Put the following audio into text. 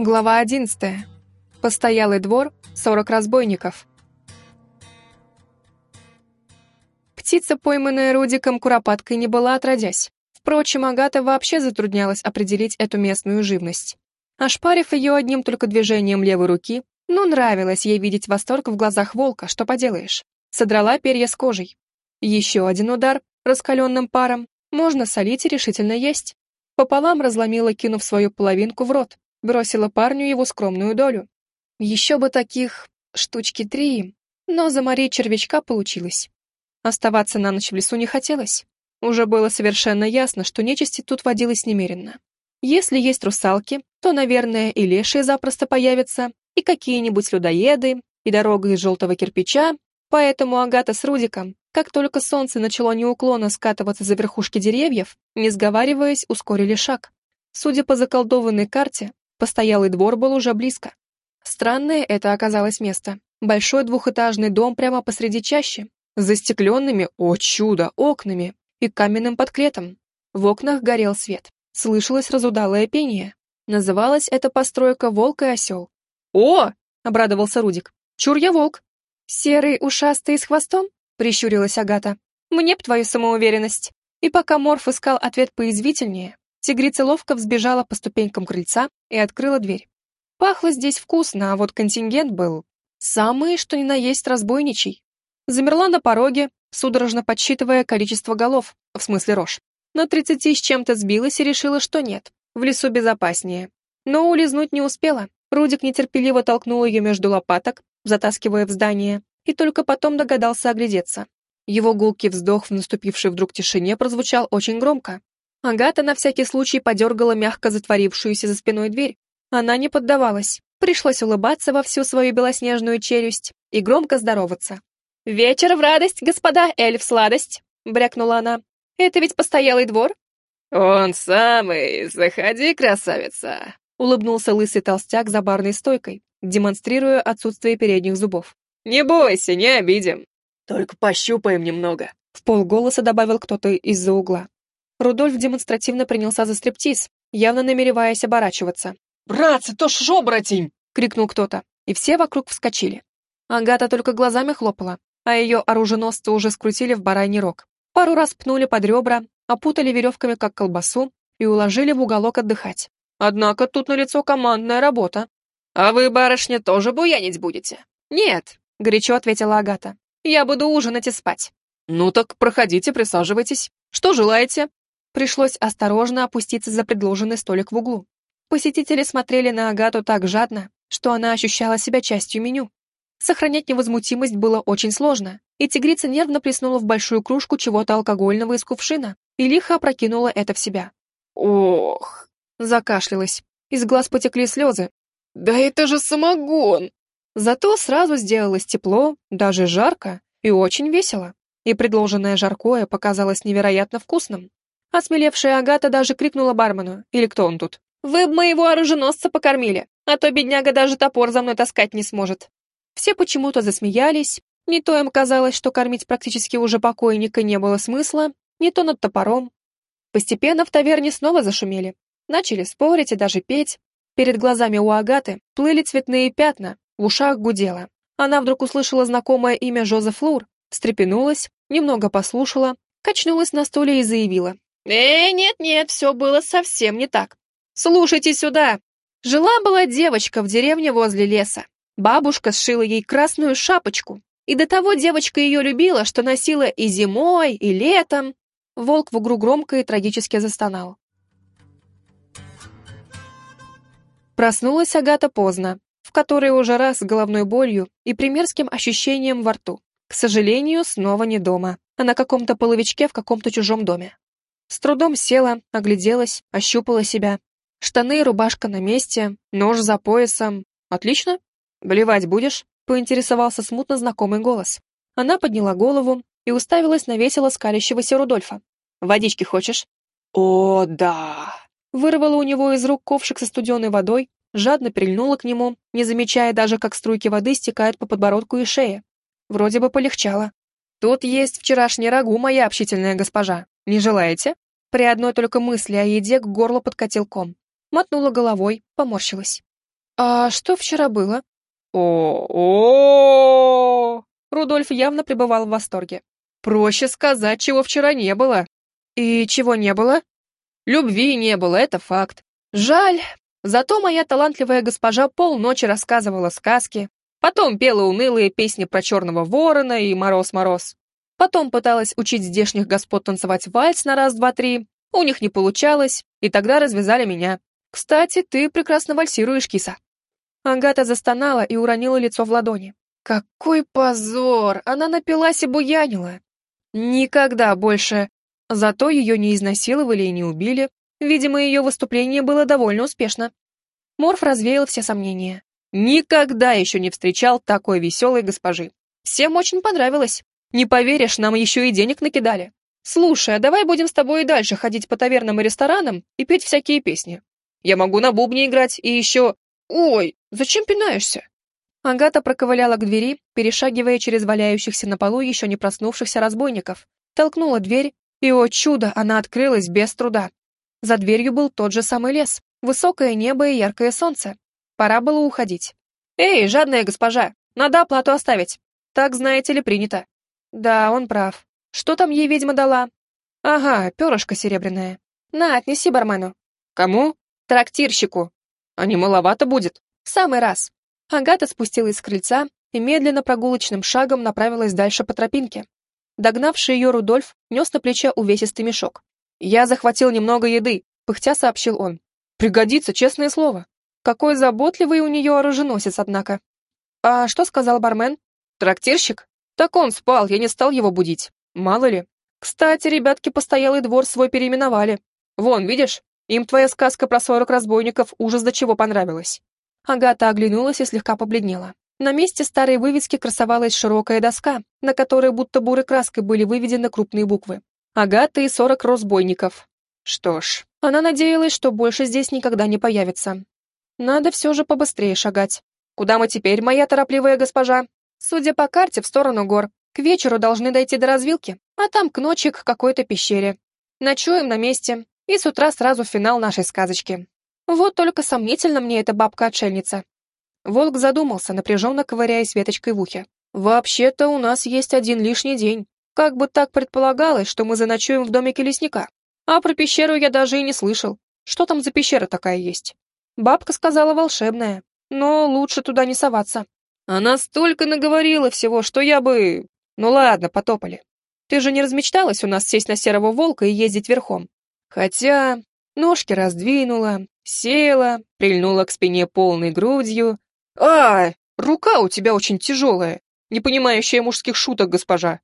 Глава 11. Постоялый двор, 40 разбойников. Птица, пойманная Рудиком куропаткой, не была отродясь. Впрочем, Агата вообще затруднялась определить эту местную живность. Ошпарив ее одним только движением левой руки, ну, нравилось ей видеть восторг в глазах волка, что поделаешь. Содрала перья с кожей. Еще один удар, раскаленным паром, можно солить и решительно есть. Пополам разломила, кинув свою половинку в рот, бросила парню его скромную долю. Еще бы таких штучки три, но заморить червячка получилось. Оставаться на ночь в лесу не хотелось. Уже было совершенно ясно, что нечисти тут водилось немерено. Если есть русалки, то, наверное, и лешие запросто появятся, и какие-нибудь людоеды, и дорога из желтого кирпича, поэтому Агата с Рудиком, как только солнце начало неуклонно скатываться за верхушки деревьев, не сговариваясь, ускорили шаг. Судя по заколдованной карте, Постоялый двор был уже близко. Странное это оказалось место. Большой двухэтажный дом прямо посреди чащи, с застекленными, о чудо, окнами и каменным подклетом. В окнах горел свет. Слышалось разудалое пение. Называлась эта постройка «Волк и осел». «О!» — обрадовался Рудик. «Чур я волк!» «Серый, ушастый с хвостом?» — прищурилась Агата. «Мне б твою самоуверенность!» И пока Морф искал ответ поязвительнее, Тигрица ловко взбежала по ступенькам крыльца и открыла дверь. Пахло здесь вкусно, а вот контингент был самый, что ни на есть, разбойничий. Замерла на пороге, судорожно подсчитывая количество голов, в смысле рож. На тридцати с чем-то сбилась и решила, что нет, в лесу безопаснее. Но улизнуть не успела. Рудик нетерпеливо толкнул ее между лопаток, затаскивая в здание, и только потом догадался оглядеться. Его гулкий вздох в наступившей вдруг тишине прозвучал очень громко, Агата на всякий случай подергала мягко затворившуюся за спиной дверь. Она не поддавалась. Пришлось улыбаться во всю свою белоснежную челюсть и громко здороваться. «Вечер в радость, господа, эльф сладость!» — брякнула она. «Это ведь постоялый двор?» «Он самый! Заходи, красавица!» — улыбнулся лысый толстяк за барной стойкой, демонстрируя отсутствие передних зубов. «Не бойся, не обидим. Только пощупаем немного», — в полголоса добавил кто-то из-за угла. Рудольф демонстративно принялся за стриптиз, явно намереваясь оборачиваться. «Братцы, то ж оборотень!» — крикнул кто-то, и все вокруг вскочили. Агата только глазами хлопала, а ее оруженосцы уже скрутили в бараний рог. Пару раз пнули под ребра, опутали веревками, как колбасу, и уложили в уголок отдыхать. Однако тут налицо командная работа. «А вы, барышня, тоже буянить будете?» «Нет», — горячо ответила Агата. «Я буду ужинать и спать». «Ну так проходите, присаживайтесь. Что желаете?» Пришлось осторожно опуститься за предложенный столик в углу. Посетители смотрели на Агату так жадно, что она ощущала себя частью меню. Сохранять невозмутимость было очень сложно, и тигрица нервно плеснула в большую кружку чего-то алкогольного из кувшина и лихо опрокинула это в себя. «Ох!» — закашлялась. Из глаз потекли слезы. «Да это же самогон!» Зато сразу сделалось тепло, даже жарко и очень весело. И предложенное жаркое показалось невероятно вкусным. Осмелевшая Агата даже крикнула бармену, или кто он тут. «Вы б моего оруженосца покормили, а то бедняга даже топор за мной таскать не сможет». Все почему-то засмеялись, не то им казалось, что кормить практически уже покойника не было смысла, не то над топором. Постепенно в таверне снова зашумели. Начали спорить и даже петь. Перед глазами у Агаты плыли цветные пятна, в ушах гудело. Она вдруг услышала знакомое имя Жозеф Лур, встрепенулась, немного послушала, качнулась на стуле и заявила. «Э, нет-нет, все было совсем не так. Слушайте сюда. Жила-была девочка в деревне возле леса. Бабушка сшила ей красную шапочку. И до того девочка ее любила, что носила и зимой, и летом. Волк в угру громко и трагически застонал. Проснулась Агата поздно, в которой уже раз с головной болью и примерским ощущением во рту. К сожалению, снова не дома, а на каком-то половичке в каком-то чужом доме. С трудом села, огляделась, ощупала себя. Штаны и рубашка на месте, нож за поясом. Отлично. Блевать будешь? Поинтересовался смутно знакомый голос. Она подняла голову и уставилась на весело скалящегося Рудольфа. «Водички хочешь?» «О, да!» Вырвала у него из рук ковшик со студеной водой, жадно прильнула к нему, не замечая даже, как струйки воды стекают по подбородку и шее. Вроде бы полегчало. «Тут есть вчерашний рагу, моя общительная госпожа. Не желаете?» При одной только мысли о еде к горлу подкатил ком. Мотнула головой, поморщилась. А что вчера было? О-о-о! Рудольф явно пребывал в восторге. Проще сказать, чего вчера не было. И чего не было? Любви не было, это факт. Жаль. Зато моя талантливая госпожа полночи рассказывала сказки, потом пела унылые песни про черного ворона и мороз-мороз. Потом пыталась учить здешних господ танцевать вальс на раз-два-три. У них не получалось, и тогда развязали меня. Кстати, ты прекрасно вальсируешь, киса. Агата застонала и уронила лицо в ладони. Какой позор! Она напилась и буянила. Никогда больше. Зато ее не изнасиловали и не убили. Видимо, ее выступление было довольно успешно. Морф развеял все сомнения. Никогда еще не встречал такой веселой госпожи. Всем очень понравилось. Не поверишь, нам еще и денег накидали. Слушай, а давай будем с тобой и дальше ходить по тавернам и ресторанам и петь всякие песни. Я могу на бубне играть и еще... Ой, зачем пинаешься? Агата проковыляла к двери, перешагивая через валяющихся на полу еще не проснувшихся разбойников. Толкнула дверь, и, о чудо, она открылась без труда. За дверью был тот же самый лес, высокое небо и яркое солнце. Пора было уходить. «Эй, жадная госпожа, надо оплату оставить. Так, знаете ли, принято». Да, он прав. Что там ей ведьма дала? Ага, перышко серебряное. На, отнеси бармену. Кому? Трактирщику. А не маловато будет? В самый раз. Агата спустилась с крыльца и медленно прогулочным шагом направилась дальше по тропинке. Догнавший ее Рудольф нес на плече увесистый мешок. «Я захватил немного еды», — пыхтя сообщил он. «Пригодится, честное слово. Какой заботливый у нее оруженосец, однако». «А что сказал бармен?» «Трактирщик? Так он спал, я не стал его будить. Мало ли. Кстати, ребятки постоялый двор свой переименовали. Вон, видишь, им твоя сказка про сорок разбойников ужас до чего понравилась». Агата оглянулась и слегка побледнела. На месте старой вывески красовалась широкая доска, на которой будто бурой краской были выведены крупные буквы. Агата и сорок разбойников. Что ж, она надеялась, что больше здесь никогда не появится. Надо все же побыстрее шагать. Куда мы теперь, моя торопливая госпожа? Судя по карте, в сторону гор. К вечеру должны дойти до развилки, а там к ночи к какой-то пещере. Ночуем на месте, и с утра сразу финал нашей сказочки. Вот только сомнительно мне эта бабка-отшельница. Волк задумался, напряженно ковыряясь веточкой в ухе. «Вообще-то у нас есть один лишний день. Как бы так предполагалось, что мы заночуем в домике лесника. А про пещеру я даже и не слышал. Что там за пещера такая есть? Бабка сказала волшебная, но лучше туда не соваться. Она столько наговорила всего, что я бы... Ну ладно, потопали. Ты же не размечталась у нас сесть на серого волка и ездить верхом? Хотя... Ножки раздвинула, села, прильнула к спине полной грудью. «А, рука у тебя очень тяжелая, не понимающая мужских шуток, госпожа.